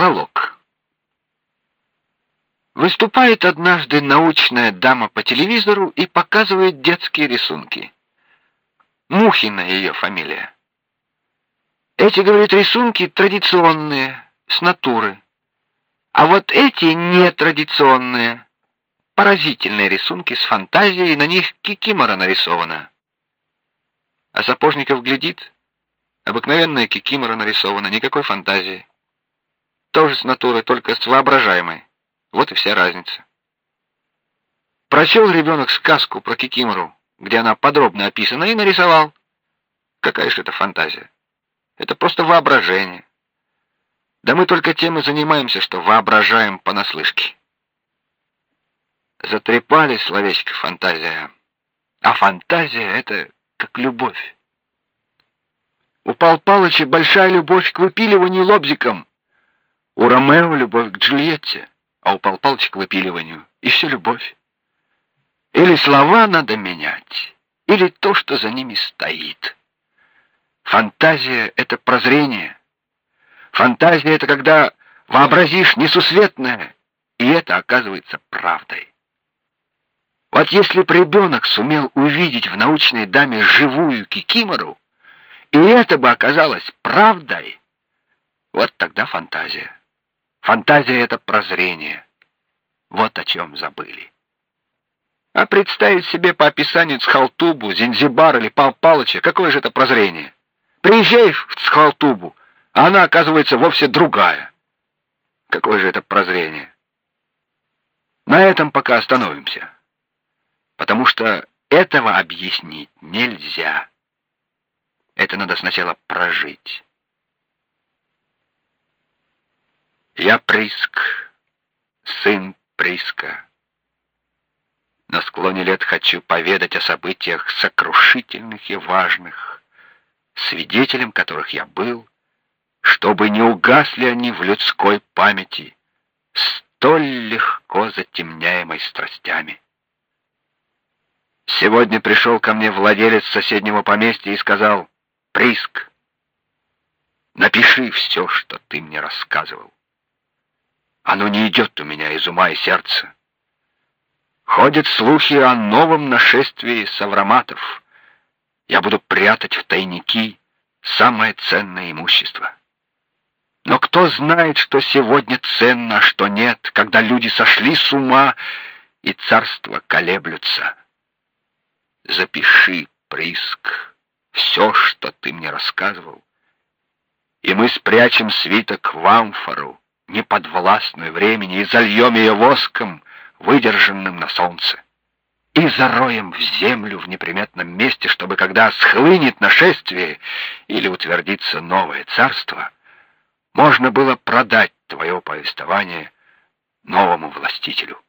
Пролог. Выступает однажды научная дама по телевизору и показывает детские рисунки. Мухина ее фамилия. Эти, говорит, рисунки традиционные, с натуры. А вот эти нетрадиционные, поразительные рисунки с фантазией, на них кикимора нарисована. А Сапожников глядит, обыкновенная кикимора нарисована, никакой фантазии. Тоже с натуры, только с воображаемой. Вот и вся разница. Прочел ребенок сказку про кикимору, где она подробно описана, и нарисовал. Какая же это фантазия? Это просто воображение. Да мы только тем и занимаемся, что воображаем понаслышке. Затрепали словечко фантазия. А фантазия это как любовь. У Пал большая любовь к выпиливанию лобзиком. У Ромео любовь к Джульетте, а у Пал Палыча к выпиливанию. И все любовь. Или слова надо менять, или то, что за ними стоит. Фантазия это прозрение. Фантазия это когда вообразишь несусветное, и это оказывается правдой. Вот если бы ребенок сумел увидеть в научной даме живую кикимору, и это бы оказалось правдой, вот тогда фантазия. Фантазия это прозрение. Вот о чем забыли. А представить себе по описанию Цхалтубу, Зинзибар или Пал Палыча, какое же это прозрение? Приезжаешь в Цхалтубу, а она оказывается вовсе другая. Какое же это прозрение? На этом пока остановимся. Потому что этого объяснить нельзя. Это надо сначала прожить. Я Приск, сын Приска. На склоне лет хочу поведать о событиях сокрушительных и важных, свидетелем которых я был, чтобы не угасли они в людской памяти, столь легко затемняемой страстями. Сегодня пришел ко мне владелец соседнего поместья и сказал: "Приск, напиши все, что ты мне рассказывал. Оно не идет у меня из ума и сердца. Ходят слухи о новом нашествии савраматов. Я буду прятать в тайники самое ценное имущество. Но кто знает, что сегодня ценно, а что нет, когда люди сошли с ума и царства колеблются. Запиши, Приск, все, что ты мне рассказывал, и мы спрячем свиток в амфору, неподвластную времени, и зальем ее воском, выдержанным на солнце, и зароем в землю в неприметном месте, чтобы когда схлынет нашествие или утвердится новое царство, можно было продать твое повествование новому властителю.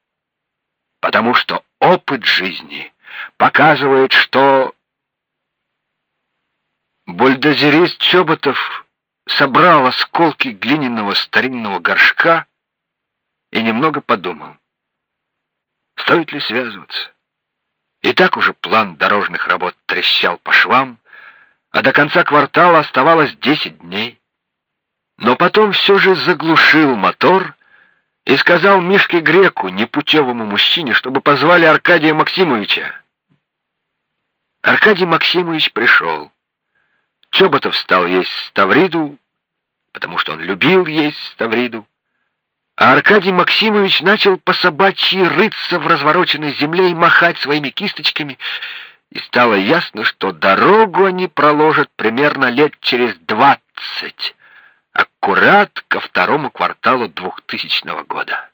Потому что опыт жизни показывает, что бульдозерист Чоботов собрал осколки глиняного старинного горшка и немного подумал, стоит ли связываться. И так уже план дорожных работ трещал по швам, а до конца квартала оставалось 10 дней. Но потом все же заглушил мотор и сказал Мишке Греку, непутевому мужчине, чтобы позвали Аркадия Максимовича. Аркадий Максимович пришел. Чоботов стал есть ставриду, потому что он любил есть ставриду. А Аркадий Максимович начал по собачьи рыться в развороченной земле и махать своими кисточками, и стало ясно, что дорогу они проложат примерно лет через двадцать, аккурат ко второму кварталу двухтысячного года.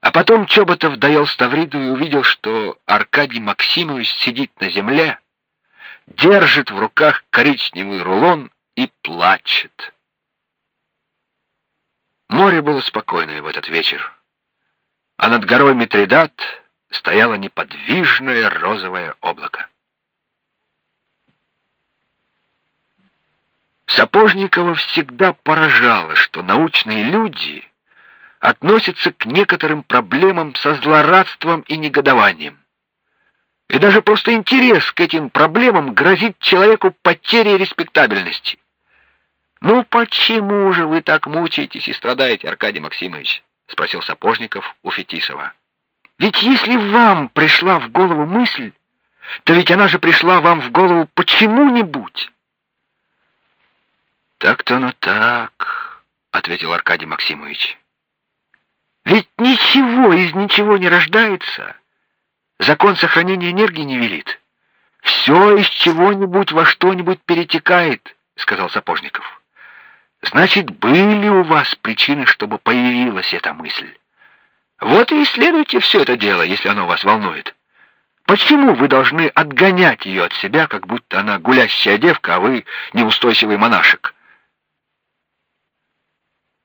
А потом Чоботов доел ставриду и увидел, что Аркадий Максимович сидит на земле, держит в руках коричневый рулон и плачет. Море было спокойное в этот вечер, а над горой Митридат стояло неподвижное розовое облако. Сапожникова всегда поражало, что научные люди относятся к некоторым проблемам со злорадством и негодованием. И даже просто интерес к этим проблемам грозит человеку потерей респектабельности. Ну почему же вы так мучаетесь и страдаете, Аркадий Максимович? спросил Сапожников у Фетисова. Ведь если вам пришла в голову мысль, то ведь она же пришла вам в голову почему-нибудь. Так-то оно так, ответил Аркадий Максимович. Ведь ничего из ничего не рождается. Закон сохранения энергии не велит. Все из чего-нибудь во что-нибудь перетекает, сказал Сапожников. Значит, были у вас причины, чтобы появилась эта мысль. Вот и исследуйте все это дело, если оно вас волнует. Почему вы должны отгонять ее от себя, как будто она гулящая девка, а вы неустойчивый монашек?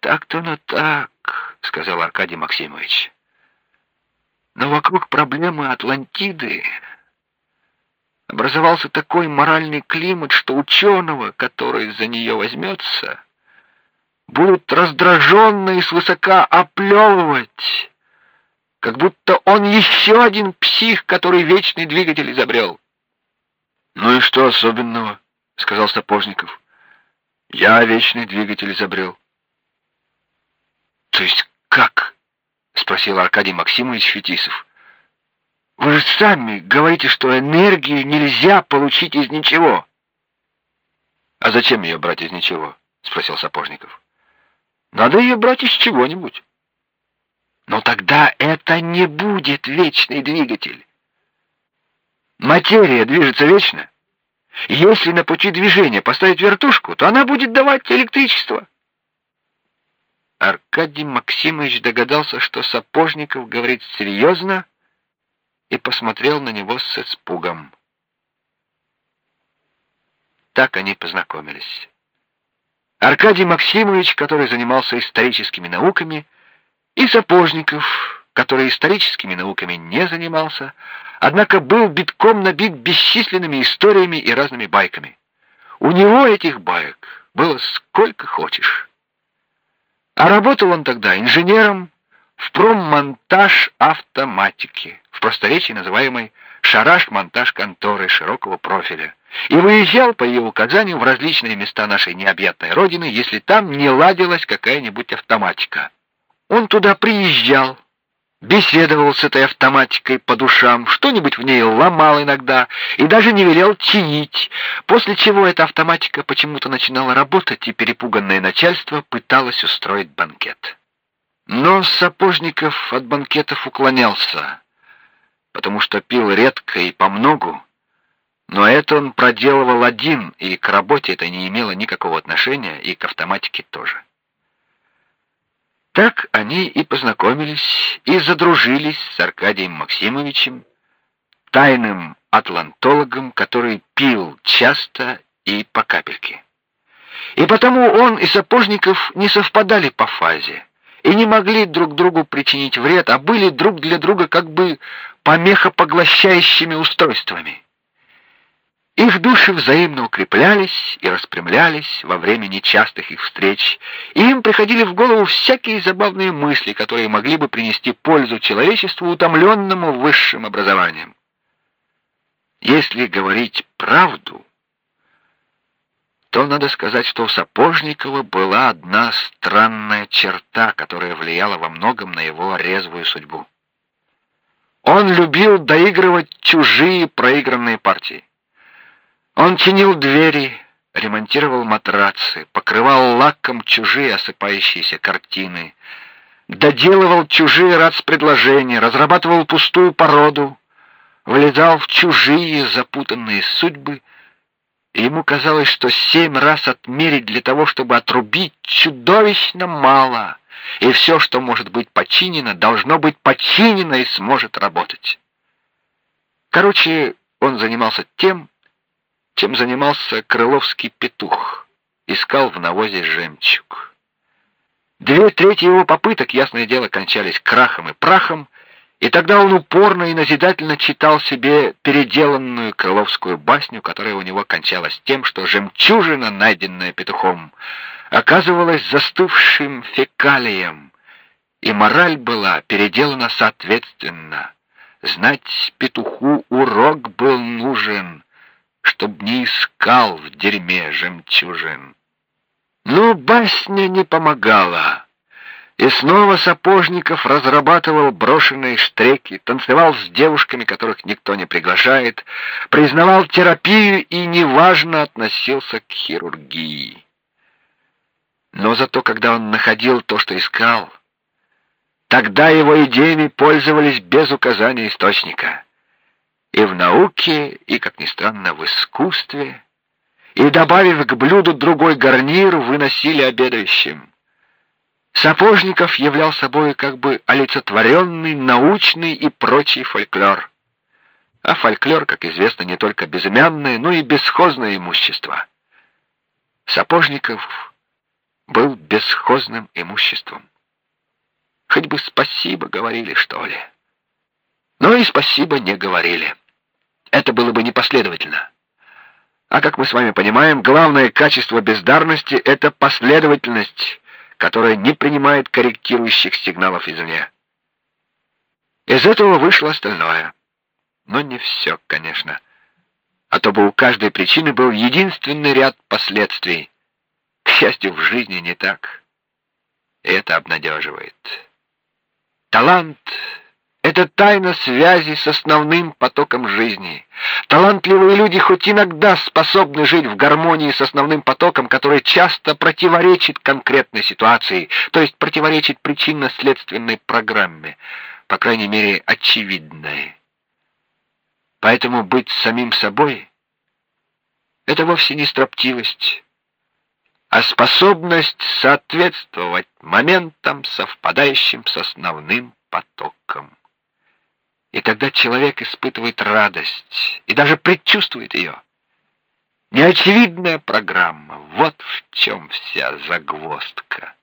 Так-то оно так, сказал Аркадий Максимович. Но вокруг проблемы Атлантиды образовался такой моральный климат, что ученого, который за нее возьмется, будут раздраженно и свысока оплевывать, как будто он еще один псих, который вечный двигатель изобрел. Ну и что особенного, сказал Сапожников. Я вечный двигатель изобрел. То есть как? Спросил Аркадий Максимович Фетисов. Вы же сами говорите, что энергию нельзя получить из ничего. А зачем ее брать из ничего? спросил Сапожников. Надо ее брать из чего-нибудь. Но тогда это не будет вечный двигатель. Материя движется вечно. Если на пути движения поставить вертушку, то она будет давать электричество. Аркадий Максимович догадался, что Сапожников говорит серьезно, и посмотрел на него с испугом. Так они познакомились. Аркадий Максимович, который занимался историческими науками, и Сапожников, который историческими науками не занимался, однако был битком набит бесчисленными историями и разными байками. У него этих баек было сколько хочешь. А работал он тогда инженером в проммонтаж автоматики, в просторечии называемой шараш-монтаж конторы широкого профиля и выезжал по ее указанию в различные места нашей необъятной родины, если там не ладилась какая-нибудь автоматика. Он туда приезжал, беседовал с этой автоматикой по душам, что-нибудь в ней ломал иногда и даже не велел чинить. После чего эта автоматика почему-то начинала работать, и перепуганное начальство пыталось устроить банкет. Но Сапожников от банкетов уклонялся, потому что пил редко и помногу но это он проделывал один, и к работе это не имело никакого отношения, и к автоматике тоже. Так они и познакомились и задружились с Аркадием Максимовичем, тайным атлантологом, который пил часто и по капельке. И потому он и Сапожников не совпадали по фазе и не могли друг другу причинить вред, а были друг для друга как бы помехопоглощающими устройствами. Их души взаимно укреплялись и распрямлялись во время нечастых их встреч, и им приходили в голову всякие забавные мысли, которые могли бы принести пользу человечеству, утомленному высшим образованием. Если говорить правду, то надо сказать, что у Сапожникова была одна странная черта, которая влияла во многом на его резвую судьбу. Он любил доигрывать чужие проигранные партии. Он чинил двери, ремонтировал матрацы, покрывал лаком чужие осыпающиеся картины, доделывал чужие рацпредложения, разрабатывал пустую породу, влезал в чужие запутанные судьбы, и ему казалось, что семь раз отмерить для того, чтобы отрубить, чудовищно мало, и все, что может быть починено, должно быть починено и сможет работать. Короче, он занимался тем, чем занимался крыловский петух, искал в навозе жемчуг. Две трети его попыток, ясное дело, кончались крахом и прахом, и тогда он упорно и назидательно читал себе переделанную крыловскую басню, которая у него кончалась тем, что жемчужина, найденная петухом, оказывалась застывшим фекалием, и мораль была переделана соответственно. Знать петуху урок был нужен, чтоб не искал в дерьме жемчужин. Но басня не помогала. И снова Сапожников разрабатывал брошенные штреки, танцевал с девушками, которых никто не приглашает, признавал терапию и неважно относился к хирургии. Но зато когда он находил то, что искал, тогда его идеями пользовались без указания источника. И в науке, и, как ни странно, в искусстве, и добавив к блюду другой гарнир, выносили обедающим. Сапожников являл собой как бы олицетворенный научный и прочий фольклор. А фольклор, как известно, не только безымянное, но и бесхозное имущество. Сапожников был бесхозным имуществом. Хоть бы спасибо говорили, что ли. Но и спасибо не говорили. Это было бы непоследовательно. А как мы с вами понимаем, главное качество бездарности это последовательность которая не принимает корректирующих сигналов извне. Из этого вышло остальное. Но не все, конечно. А то бы у каждой причины был единственный ряд последствий. К счастью, в жизни не так. И это обнадеживает. Талант это тайна связи с основным потоком жизни. Талантливые люди хоть иногда способны жить в гармонии с основным потоком, который часто противоречит конкретной ситуации, то есть противоречит причинно-следственной программе, по крайней мере, очевидной. Поэтому быть самим собой это вовсе не строптивость, а способность соответствовать моментам, совпадающим с основным потоком. И тогда человек испытывает радость и даже предчувствует ее. Неочевидная программа вот в чем вся загвоздка.